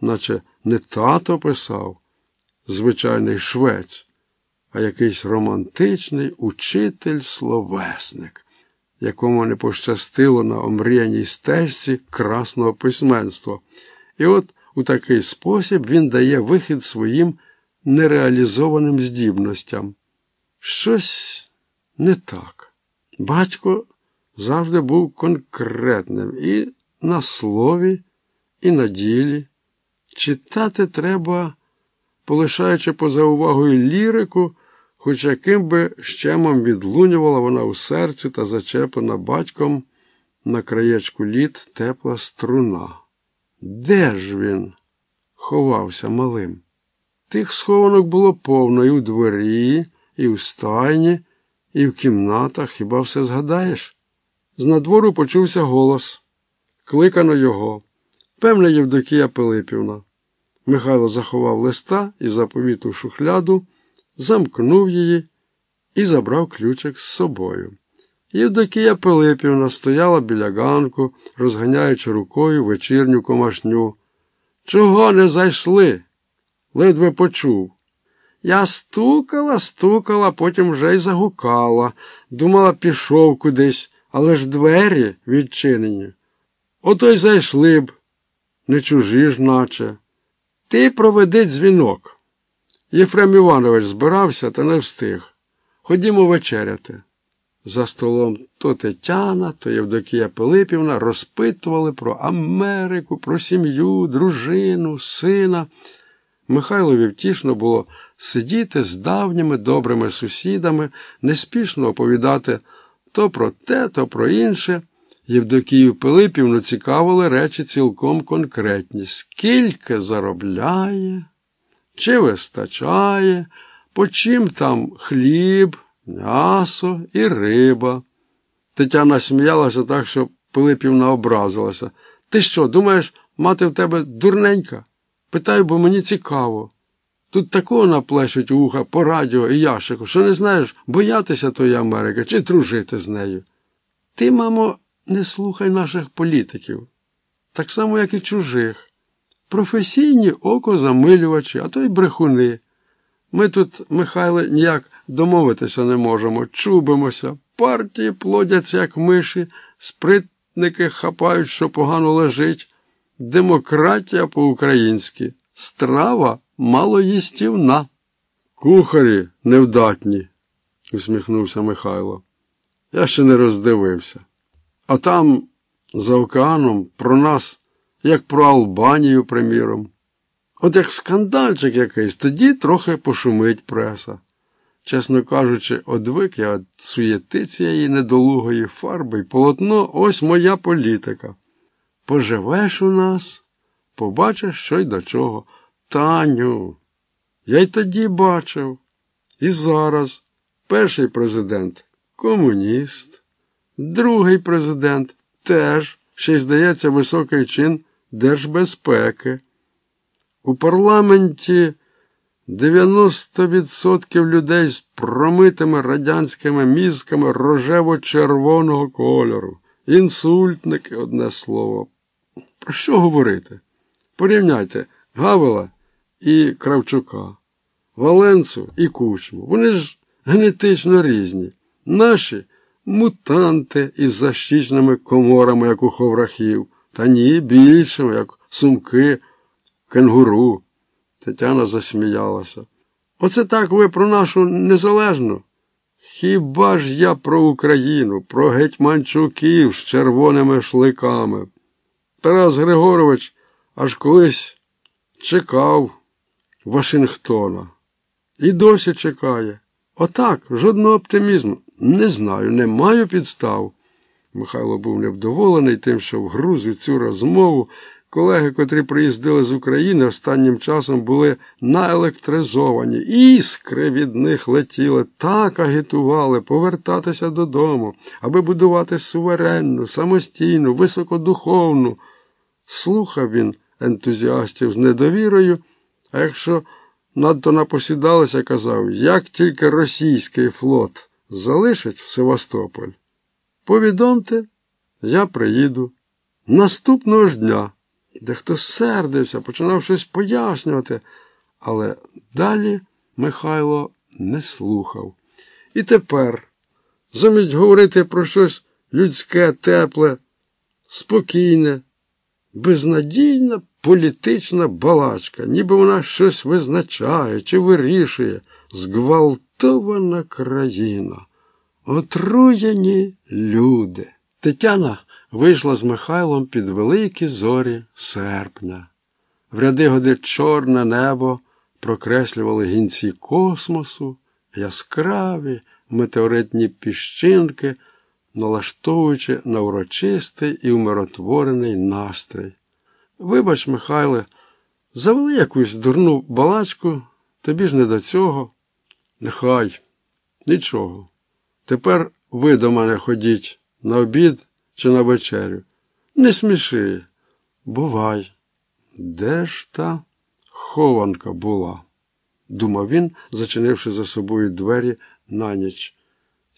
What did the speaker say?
наче не тато писав, звичайний швець, а якийсь романтичний учитель-словесник, якому не пощастило на омріяній стежці красного письменства. І от у такий спосіб він дає вихід своїм нереалізованим здібностям. Щось не так. Батько завжди був конкретним і на слові, і на ділі. Читати треба, полишаючи поза увагою лірику, хоч яким би щемом відлунювала вона у серці та зачеплена батьком на краєчку літ тепла струна. Де ж він ховався малим? Тих схованок було повно і у дворі, і в стайні, і в кімнатах, хіба все згадаєш? З надвору почувся голос. Кликано його. Певне, Євдокія Пилипівна. Михайло заховав листа і заповіт у шухляду, замкнув її і забрав ключик з собою. Євдокія Пилипівна стояла біля ганку, розганяючи рукою вечірню комашню. Чого не зайшли? Ледве почув. Я стукала, стукала, потім вже й загукала. Думала, пішов кудись, але ж двері відчинені. Ото й зайшли б, не чужі ж, наче. Ти проведи дзвінок. Єфрем Іванович збирався та не встиг. Ходімо вечеряти. За столом то Тетяна, то Євдокія Пилипівна розпитували про Америку, про сім'ю, дружину, сина. Михайлові втішно було сидіти з давніми добрими сусідами, неспішно оповідати то про те, то про інше. Євдокію Пилипівну цікавили речі цілком конкретні. Скільки заробляє, чи вистачає, по чим там хліб, м'ясо і риба. Тетяна сміялася так, що Пилипівна образилася. Ти що, думаєш, мати в тебе дурненька? Питаю, бо мені цікаво. Тут такого наплещуть уха по радіо і ящику, що не знаєш, боятися тої Америки чи дружити з нею. Ти, мамо, не слухай наших політиків, так само, як і чужих. Професійні окозамилювачі, а то й брехуни. Ми тут, Михайле, ніяк домовитися не можемо, чубимося, партії плодяться, як миші, спритники хапають, що погано лежить. Демократія по-українськи, страва малоїстівна. Кухарі невдатні, усміхнувся Михайло. Я ще не роздивився. А там, за океаном, про нас, як про Албанію, приміром. От як скандальчик якийсь, тоді трохи пошумить преса. Чесно кажучи, одвик я від суєти цієї недолугої фарби і полотно ось моя політика. Поживеш у нас, побачиш, що й до чого. Таню, я й тоді бачив. І зараз перший президент комуніст, другий президент теж, ще й здається, високий чин держбезпеки. У парламенті 90% людей з промитими радянськими мізками рожево-червоного кольору. Інсультники, одне слово. Про що говорити? Порівняйте Гавела і Кравчука, Валенцу і Кучму. Вони ж генетично різні. Наші мутанти із защічними коморами, як у ховрахів, та ні, більшими, як сумки, кенгуру. Тетяна засміялася. Оце так ви про нашу незалежну. Хіба ж я про Україну, про гетьманчуків з червоними шликами? Тарас Григорович аж колись чекав Вашингтона. І досі чекає. Отак, жодного оптимізму. Не знаю, не маю підстав. Михайло був невдоволений тим, що вгруз у цю розмову колеги, котрі приїздили з України, останнім часом були наелектризовані. Іскри від них летіли, так агітували повертатися додому, аби будувати суверенну, самостійну, високодуховну. Слухав він ентузіастів з недовірою, а якщо надто напосідалися, казав, як тільки російський флот залишить в Севастополь, повідомте, я приїду. Наступного ж дня. Дехто сердився, починав щось пояснювати, але далі Михайло не слухав. І тепер, замість говорити про щось людське, тепле, спокійне, безнадійна політична балачка, ніби вона щось визначає чи вирішує, зґвалтована країна, отруєні люди. Тетяна вийшла з Михайлом під великі зорі серпня. В ряди годи чорне небо прокреслювали гінці космосу, яскраві метеоритні піщинки, налаштовуючи на урочистий і умиротворений настрій. Вибач, Михайле, завели якусь дурну балачку, тобі ж не до цього. Нехай, нічого. Тепер ви до мене ходіть на обід чи на вечерю. Не сміши. Бувай. Де ж та хованка була? думав він, зачинивши за собою двері на ніч.